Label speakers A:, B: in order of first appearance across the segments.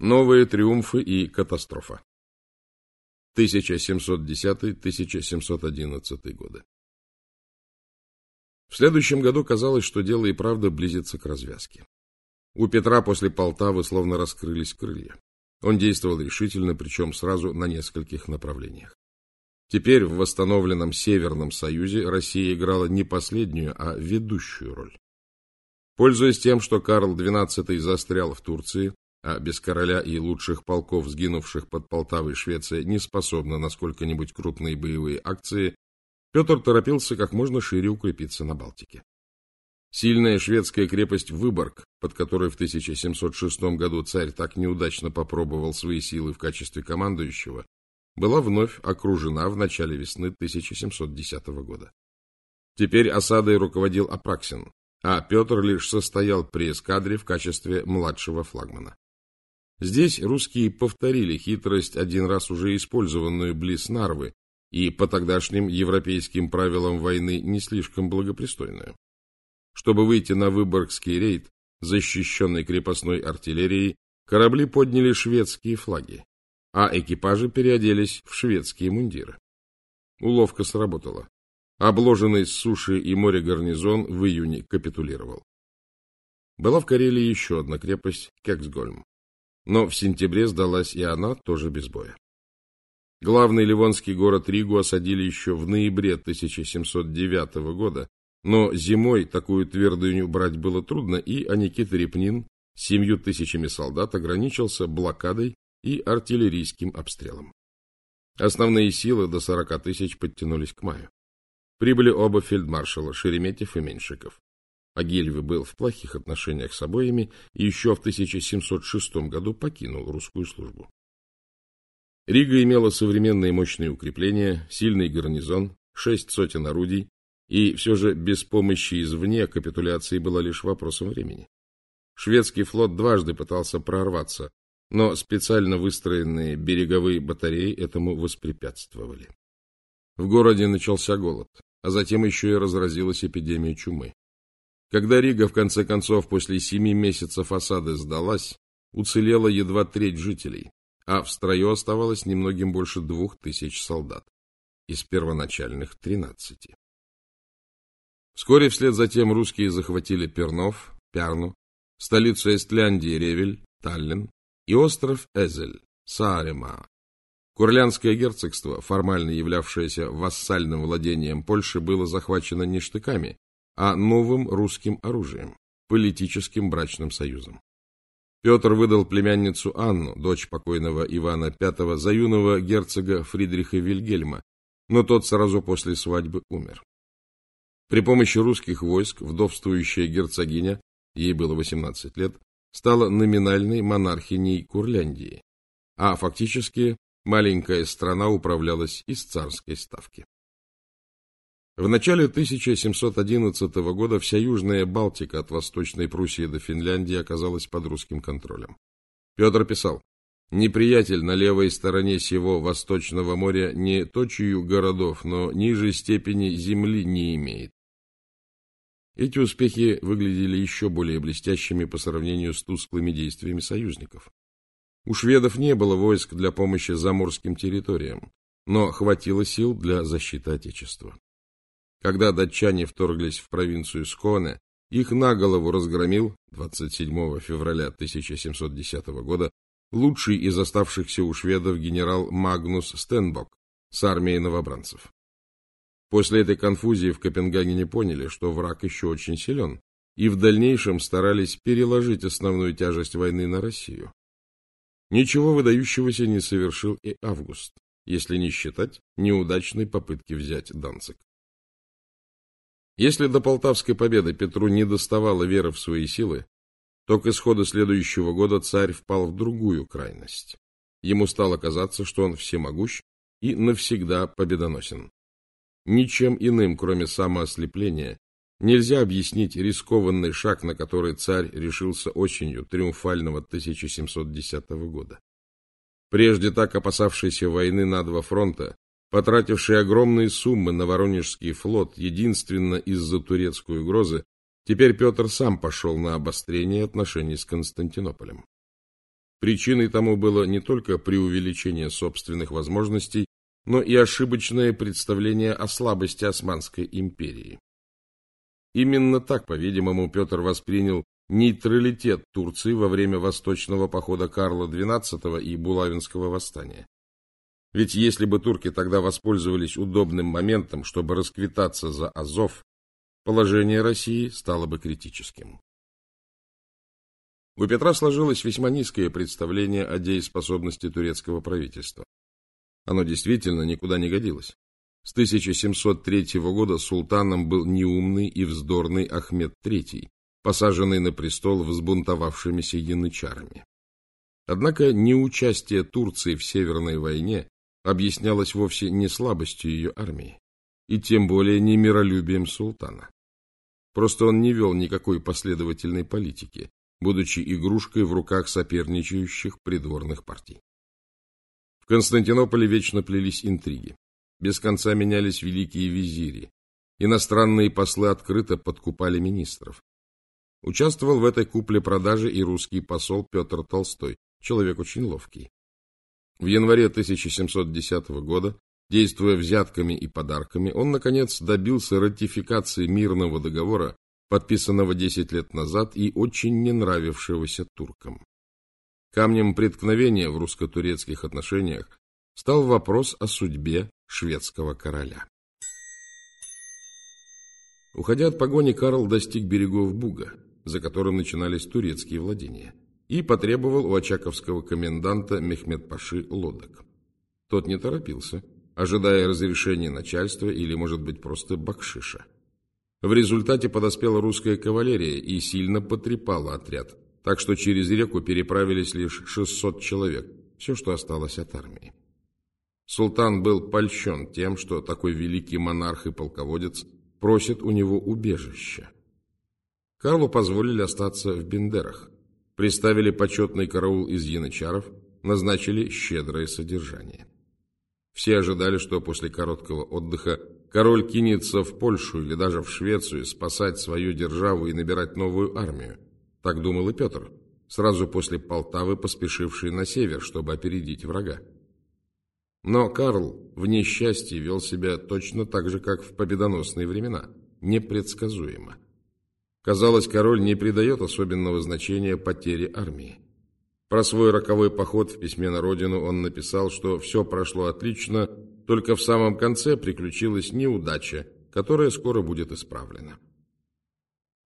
A: Новые триумфы и катастрофа. 1710-1711 годы. В следующем году казалось, что дело и правда близится к развязке. У Петра после Полтавы словно раскрылись крылья. Он действовал решительно, причем сразу на нескольких направлениях. Теперь в восстановленном Северном Союзе Россия играла не последнюю, а ведущую роль. Пользуясь тем, что Карл XII застрял в Турции, а без короля и лучших полков, сгинувших под Полтавой Швеция, не способна на сколько-нибудь крупные боевые акции, Петр торопился как можно шире укрепиться на Балтике. Сильная шведская крепость Выборг, под которой в 1706 году царь так неудачно попробовал свои силы в качестве командующего, была вновь окружена в начале весны 1710 года. Теперь осадой руководил Апраксин, а Петр лишь состоял при эскадре в качестве младшего флагмана. Здесь русские повторили хитрость, один раз уже использованную близ Нарвы, и по тогдашним европейским правилам войны не слишком благопристойную. Чтобы выйти на Выборгский рейд, защищенный крепостной артиллерией, корабли подняли шведские флаги, а экипажи переоделись в шведские мундиры. Уловка сработала. Обложенный с суши и моря гарнизон в июне капитулировал. Была в Карелии еще одна крепость – Кексгольм. Но в сентябре сдалась и она, тоже без боя. Главный ливонский город Ригу осадили еще в ноябре 1709 года, но зимой такую твердыню брать было трудно, и Аникит Репнин с семью тысячами солдат ограничился блокадой и артиллерийским обстрелом. Основные силы до 40 тысяч подтянулись к маю. Прибыли оба фельдмаршала Шереметьев и Меньшиков. Агильвы был в плохих отношениях с обоими и еще в 1706 году покинул русскую службу. Рига имела современные мощные укрепления, сильный гарнизон, шесть сотен орудий, и все же без помощи извне капитуляция была лишь вопросом времени. Шведский флот дважды пытался прорваться, но специально выстроенные береговые батареи этому воспрепятствовали. В городе начался голод, а затем еще и разразилась эпидемия чумы. Когда Рига, в конце концов, после семи месяцев осады сдалась, уцелела едва треть жителей, а в строю оставалось немногим больше двух тысяч солдат из первоначальных тринадцати. Вскоре вслед за тем русские захватили Пернов, Пярну, столицу Эстляндии Ревель, Таллин и остров Эзель, Саарема. Курлянское герцогство, формально являвшееся вассальным владением Польши, было захвачено не штыками, а новым русским оружием, политическим брачным союзом. Петр выдал племянницу Анну, дочь покойного Ивана V, за юного герцога Фридриха Вильгельма, но тот сразу после свадьбы умер. При помощи русских войск вдовствующая герцогиня, ей было 18 лет, стала номинальной монархиней Курляндии, а фактически маленькая страна управлялась из царской ставки. В начале 1711 года вся Южная Балтика от Восточной Пруссии до Финляндии оказалась под русским контролем. Петр писал, «Неприятель на левой стороне сего Восточного моря не точию городов, но ниже степени земли не имеет. Эти успехи выглядели еще более блестящими по сравнению с тусклыми действиями союзников. У шведов не было войск для помощи заморским территориям, но хватило сил для защиты Отечества. Когда датчане вторглись в провинцию Сконе, их на голову разгромил 27 февраля 1710 года лучший из оставшихся у шведов генерал Магнус Стенбок с армией новобранцев. После этой конфузии в Копенгагене поняли, что враг еще очень силен, и в дальнейшем старались переложить основную тяжесть войны на Россию. Ничего выдающегося не совершил и Август, если не считать неудачной попытки взять Данцик. Если до Полтавской победы Петру не доставало веры в свои силы, то к исходу следующего года царь впал в другую крайность. Ему стало казаться, что он всемогущ и навсегда победоносен. Ничем иным, кроме самоослепления, нельзя объяснить рискованный шаг, на который царь решился осенью триумфального 1710 года. Прежде так опасавшийся войны на два фронта, потративший огромные суммы на Воронежский флот единственно из-за турецкой угрозы, теперь Петр сам пошел на обострение отношений с Константинополем. Причиной тому было не только преувеличение собственных возможностей, но и ошибочное представление о слабости Османской империи. Именно так, по-видимому, Петр воспринял нейтралитет Турции во время восточного похода Карла XII и Булавинского восстания. Ведь если бы турки тогда воспользовались удобным моментом, чтобы расквитаться за Азов, положение России стало бы критическим. У Петра сложилось весьма низкое представление о дееспособности турецкого правительства. Оно действительно никуда не годилось. С 1703 года султаном был неумный и вздорный Ахмед III, посаженный на престол взбунтовавшимися янычарами. Однако неучастие Турции в Северной войне объяснялось вовсе не слабостью ее армии, и тем более не миролюбием султана. Просто он не вел никакой последовательной политики, будучи игрушкой в руках соперничающих придворных партий. В Константинополе вечно плелись интриги. Без конца менялись великие визири. Иностранные послы открыто подкупали министров. Участвовал в этой купле-продаже и русский посол Петр Толстой, человек очень ловкий. В январе 1710 года, действуя взятками и подарками, он, наконец, добился ратификации мирного договора подписанного 10 лет назад и очень не нравившегося туркам. Камнем преткновения в русско-турецких отношениях стал вопрос о судьбе шведского короля. Уходя от погони, Карл достиг берегов Буга, за которым начинались турецкие владения, и потребовал у очаковского коменданта Мехмед-Паши лодок. Тот не торопился, ожидая разрешения начальства или, может быть, просто бакшиша. В результате подоспела русская кавалерия и сильно потрепала отряд, так что через реку переправились лишь 600 человек, все, что осталось от армии. Султан был польщен тем, что такой великий монарх и полководец просит у него убежища. Карлу позволили остаться в Бендерах, приставили почетный караул из янычаров, назначили щедрое содержание. Все ожидали, что после короткого отдыха король кинется в Польшу или даже в Швецию спасать свою державу и набирать новую армию. Так думал и Петр, сразу после Полтавы поспешивший на север, чтобы опередить врага. Но Карл в несчастье вел себя точно так же, как в победоносные времена, непредсказуемо. Казалось, король не придает особенного значения потере армии. Про свой роковой поход в письме на родину он написал, что все прошло отлично, только в самом конце приключилась неудача, которая скоро будет исправлена.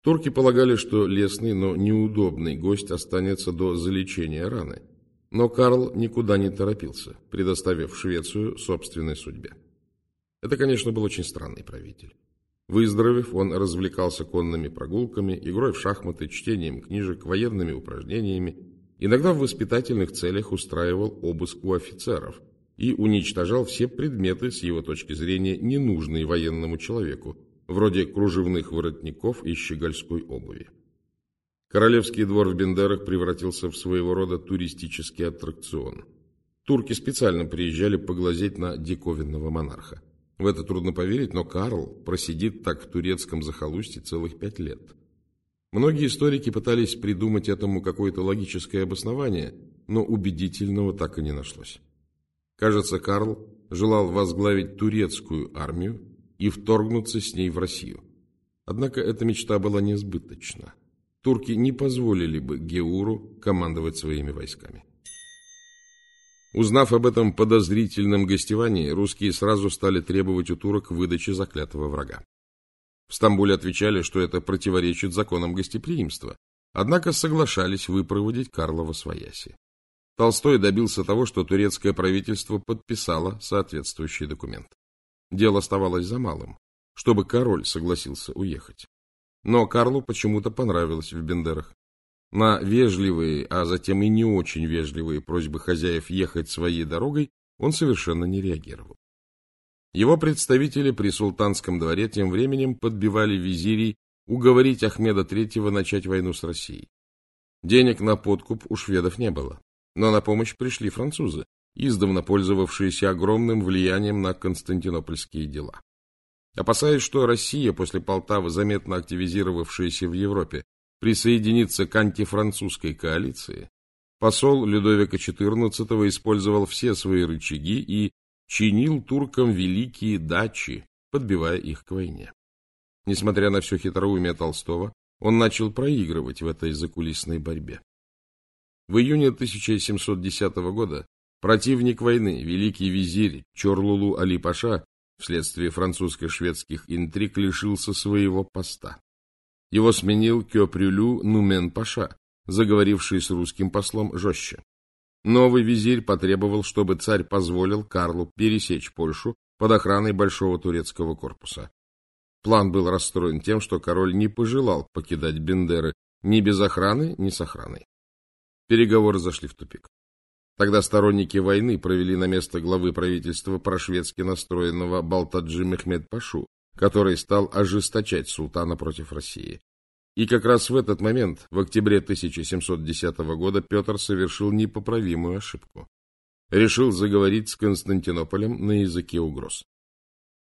A: Турки полагали, что лесный, но неудобный гость останется до залечения раны. Но Карл никуда не торопился, предоставив Швецию собственной судьбе. Это, конечно, был очень странный правитель. Выздоровев, он развлекался конными прогулками, игрой в шахматы, чтением книжек, военными упражнениями, иногда в воспитательных целях устраивал обыск у офицеров – и уничтожал все предметы, с его точки зрения, ненужные военному человеку, вроде кружевных воротников и щегольской обуви. Королевский двор в Бендерах превратился в своего рода туристический аттракцион. Турки специально приезжали поглазеть на диковинного монарха. В это трудно поверить, но Карл просидит так в турецком захолустье целых пять лет. Многие историки пытались придумать этому какое-то логическое обоснование, но убедительного так и не нашлось. Кажется, Карл желал возглавить турецкую армию и вторгнуться с ней в Россию. Однако эта мечта была несбыточна. Турки не позволили бы Геуру командовать своими войсками. Узнав об этом подозрительном гостевании, русские сразу стали требовать у турок выдачи заклятого врага. В Стамбуле отвечали, что это противоречит законам гостеприимства, однако соглашались выпроводить Карла во свояси. Толстой добился того, что турецкое правительство подписало соответствующий документ. Дело оставалось за малым, чтобы король согласился уехать. Но Карлу почему-то понравилось в Бендерах. На вежливые, а затем и не очень вежливые просьбы хозяев ехать своей дорогой он совершенно не реагировал. Его представители при султанском дворе тем временем подбивали визирей уговорить Ахмеда III начать войну с Россией. Денег на подкуп у шведов не было. Но на помощь пришли французы, издавна пользовавшиеся огромным влиянием на константинопольские дела. Опасаясь, что Россия после Полтавы, заметно активизировавшаяся в Европе, присоединится к антифранцузской коалиции, посол Людовика XIV использовал все свои рычаги и чинил туркам великие дачи, подбивая их к войне. Несмотря на все хитроумие Толстого, он начал проигрывать в этой закулисной борьбе. В июне 1710 года противник войны, великий визирь Чорлулу Али-Паша, вследствие французско-шведских интриг лишился своего поста. Его сменил Кёпрюлю Нумен-Паша, заговоривший с русским послом жестче. Новый визирь потребовал, чтобы царь позволил Карлу пересечь Польшу под охраной Большого турецкого корпуса. План был расстроен тем, что король не пожелал покидать Бендеры ни без охраны, ни с охраной. Переговоры зашли в тупик. Тогда сторонники войны провели на место главы правительства прошведски настроенного Балтаджи Мехмед Пашу, который стал ожесточать султана против России. И как раз в этот момент, в октябре 1710 года, Петр совершил непоправимую ошибку. Решил заговорить с Константинополем на языке угроз.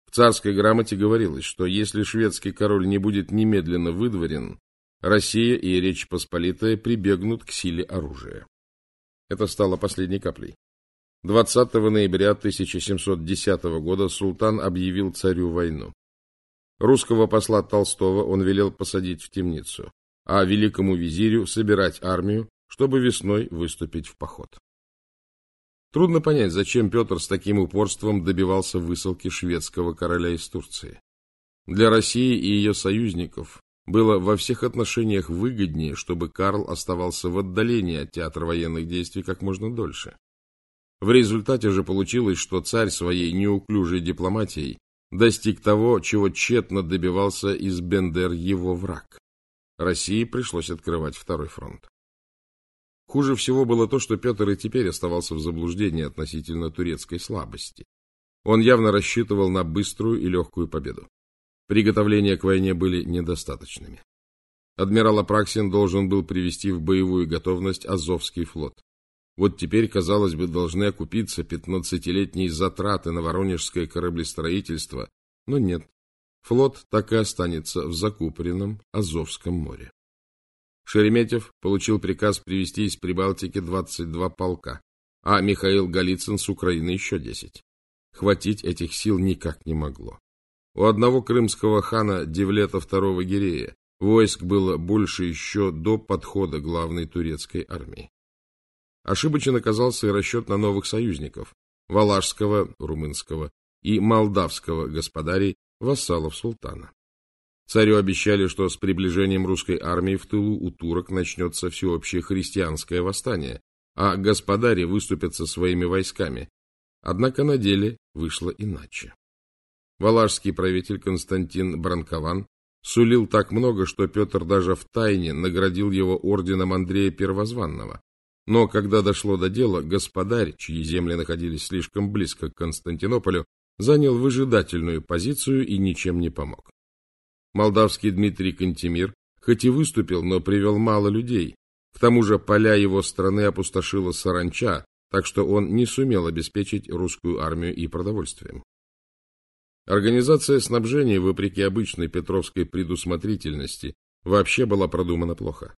A: В царской грамоте говорилось, что если шведский король не будет немедленно выдворен, Россия и Речь Посполитая прибегнут к силе оружия. Это стало последней каплей. 20 ноября 1710 года султан объявил царю войну. Русского посла Толстого он велел посадить в темницу, а великому визирю собирать армию, чтобы весной выступить в поход. Трудно понять, зачем Петр с таким упорством добивался высылки шведского короля из Турции. Для России и ее союзников было во всех отношениях выгоднее, чтобы Карл оставался в отдалении от театра военных действий как можно дольше. В результате же получилось, что царь своей неуклюжей дипломатией достиг того, чего тщетно добивался из Бендер его враг. России пришлось открывать второй фронт. Хуже всего было то, что Петр и теперь оставался в заблуждении относительно турецкой слабости. Он явно рассчитывал на быструю и легкую победу. Приготовления к войне были недостаточными. Адмирал Апраксин должен был привести в боевую готовность Азовский флот. Вот теперь, казалось бы, должны окупиться пятнадцатилетние затраты на воронежское кораблестроительство, но нет. Флот так и останется в закупоренном Азовском море. Шереметьев получил приказ привести из Прибалтики 22 полка, а Михаил Голицын с Украины еще 10. Хватить этих сил никак не могло. У одного крымского хана Девлета II Гирея войск было больше еще до подхода главной турецкой армии. Ошибочен оказался и расчет на новых союзников – Валашского, румынского и молдавского господарей, вассалов султана. Царю обещали, что с приближением русской армии в тылу у турок начнется всеобщее христианское восстание, а господари выступят со своими войсками. Однако на деле вышло иначе. Валашский правитель Константин Бранкован сулил так много, что Петр даже в тайне наградил его орденом Андрея Первозванного. Но когда дошло до дела, господарь, чьи земли находились слишком близко к Константинополю, занял выжидательную позицию и ничем не помог. Молдавский Дмитрий Кантемир хоть и выступил, но привел мало людей. К тому же поля его страны опустошила саранча, так что он не сумел обеспечить русскую армию и продовольствием. Организация снабжения, вопреки обычной петровской предусмотрительности, вообще была продумана плохо.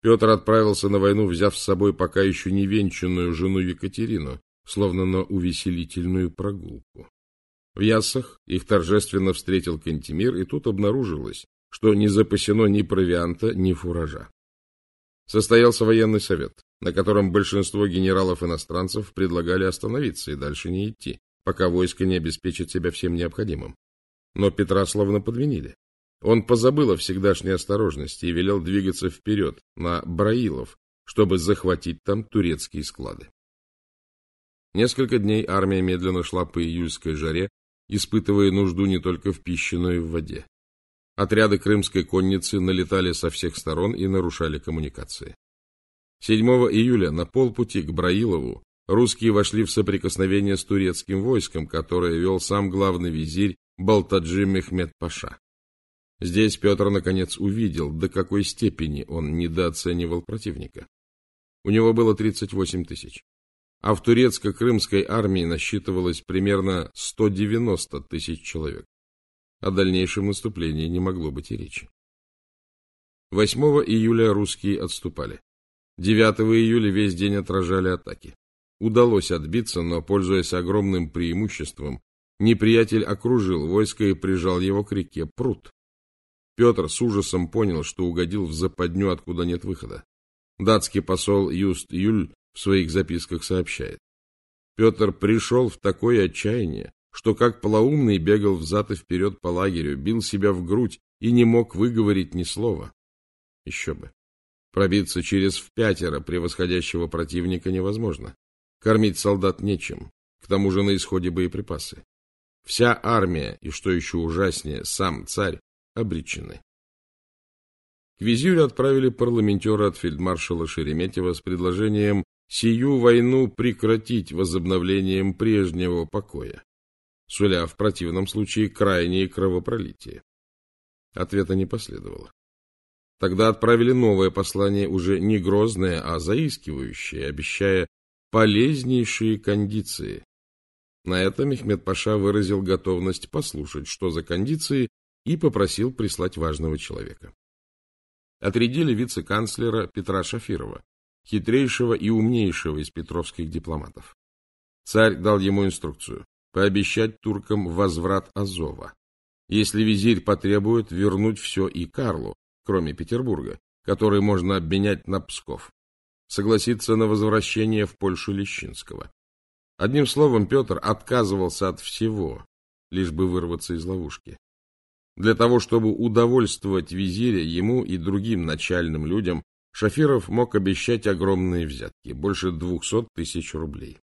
A: Петр отправился на войну, взяв с собой пока еще не венчанную жену Екатерину, словно на увеселительную прогулку. В Яссах их торжественно встретил Кантемир, и тут обнаружилось, что не запасено ни провианта, ни фуража. Состоялся военный совет, на котором большинство генералов-иностранцев предлагали остановиться и дальше не идти пока войско не обеспечит себя всем необходимым. Но Петра словно подвинили. Он позабыл о всегдашней осторожности и велел двигаться вперед, на Браилов, чтобы захватить там турецкие склады. Несколько дней армия медленно шла по июльской жаре, испытывая нужду не только в пище, но и в воде. Отряды крымской конницы налетали со всех сторон и нарушали коммуникации. 7 июля на полпути к Браилову русские вошли в соприкосновение с турецким войском, которое вел сам главный визирь Балтаджи Мехмед Паша. Здесь Петр наконец увидел, до какой степени он недооценивал противника. У него было 38 тысяч, а в турецко-крымской армии насчитывалось примерно 190 тысяч человек. О дальнейшем наступлении не могло быть и речи. 8 июля русские отступали. 9 июля весь день отражали атаки. Удалось отбиться, но, пользуясь огромным преимуществом, неприятель окружил войско и прижал его к реке Прут. Петр с ужасом понял, что угодил в западню, откуда нет выхода. Датский посол Юст Юль в своих записках сообщает. Петр пришел в такое отчаяние, что как полоумный бегал взад и вперед по лагерю, бил себя в грудь и не мог выговорить ни слова. Еще бы. Пробиться через в пятеро превосходящего противника невозможно. Кормить солдат нечем, к тому же на исходе боеприпасы. Вся армия, и что еще ужаснее, сам царь, обречены. К визирю отправили парламентера от фельдмаршала Шереметьева с предложением сию войну прекратить возобновлением прежнего покоя, суля в противном случае крайнее кровопролитие. Ответа не последовало. Тогда отправили новое послание, уже не грозное, а заискивающее, обещая полезнейшие кондиции. На это Мехмед Паша выразил готовность послушать, что за кондиции, и попросил прислать важного человека. Отрядили вице-канцлера Петра Шафирова, хитрейшего и умнейшего из петровских дипломатов. Царь дал ему инструкцию пообещать туркам возврат Азова. Если визирь потребует, вернуть все и Карлу, кроме Петербурга, который можно обменять на Псков. Согласиться на возвращение в Польшу Лещинского. Одним словом, Петр отказывался от всего, лишь бы вырваться из ловушки. Для того, чтобы удовольствовать визиря, ему и другим начальным людям, Шафиров мог обещать огромные взятки, больше двухсот тысяч рублей.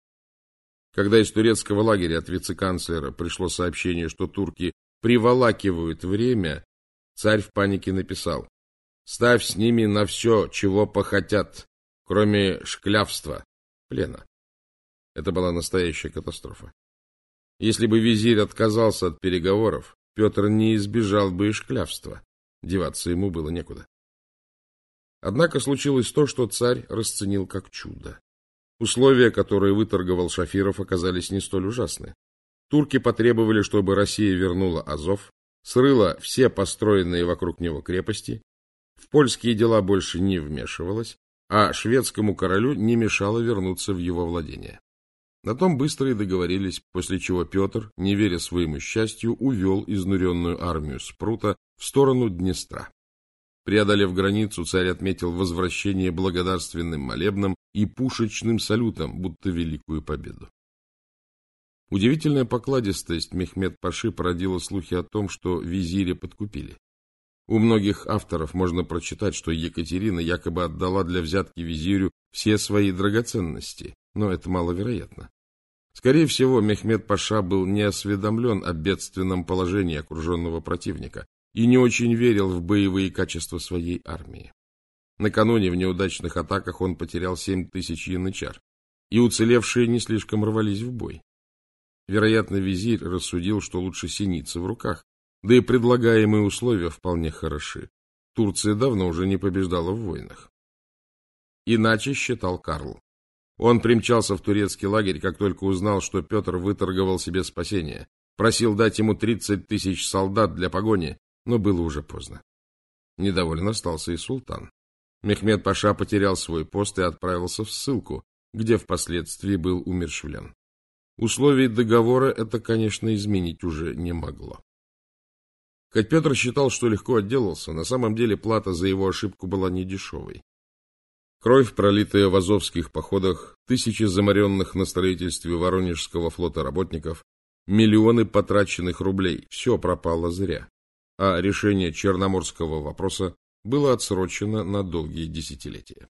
A: Когда из турецкого лагеря от вице-канцлера пришло сообщение, что турки приволакивают время, царь в панике написал Ставь с ними на все, чего похотят, кроме шклявства, плена. Это была настоящая катастрофа. Если бы визирь отказался от переговоров, Петр не избежал бы и шклявства. Деваться ему было некуда. Однако случилось то, что царь расценил как чудо. Условия, которые выторговал Шафиров, оказались не столь ужасны. Турки потребовали, чтобы Россия вернула Азов, срыла все построенные вокруг него крепости в польские дела больше не вмешивалась, а шведскому королю не мешало вернуться в его владение. На том быстро и договорились, после чего Петр, не веря своему счастью, увел изнуренную армию Спрута в сторону Днестра. Преодолев границу, царь отметил возвращение благодарственным молебном и пушечным салютом, будто великую победу. Удивительная покладистость Мехмед Паши породила слухи о том, что визиря подкупили. У многих авторов можно прочитать, что Екатерина якобы отдала для взятки визирю все свои драгоценности, но это маловероятно. Скорее всего, Мехмед Паша был не осведомлен о бедственном положении окруженного противника и не очень верил в боевые качества своей армии. Накануне в неудачных атаках он потерял семь тысяч янычар, и уцелевшие не слишком рвались в бой. Вероятно, визирь рассудил, что лучше синица в руках, да и предлагаемые условия вполне хороши. Турция давно уже не побеждала в войнах. Иначе считал Карл. Он примчался в турецкий лагерь, как только узнал, что Петр выторговал себе спасение. Просил дать ему 30 тысяч солдат для погони, но было уже поздно. Недоволен остался и султан. Мехмед Паша потерял свой пост и отправился в ссылку, где впоследствии был умершвлен. Условий договора это, конечно, изменить уже не могло. Хоть Петр считал, что легко отделался, на самом деле плата за его ошибку была недешевой. Кровь, пролитая в азовских походах, тысячи заморенных на строительстве Воронежского флота работников, миллионы потраченных рублей – все пропало зря. А решение черноморского вопроса было отсрочено на долгие десятилетия.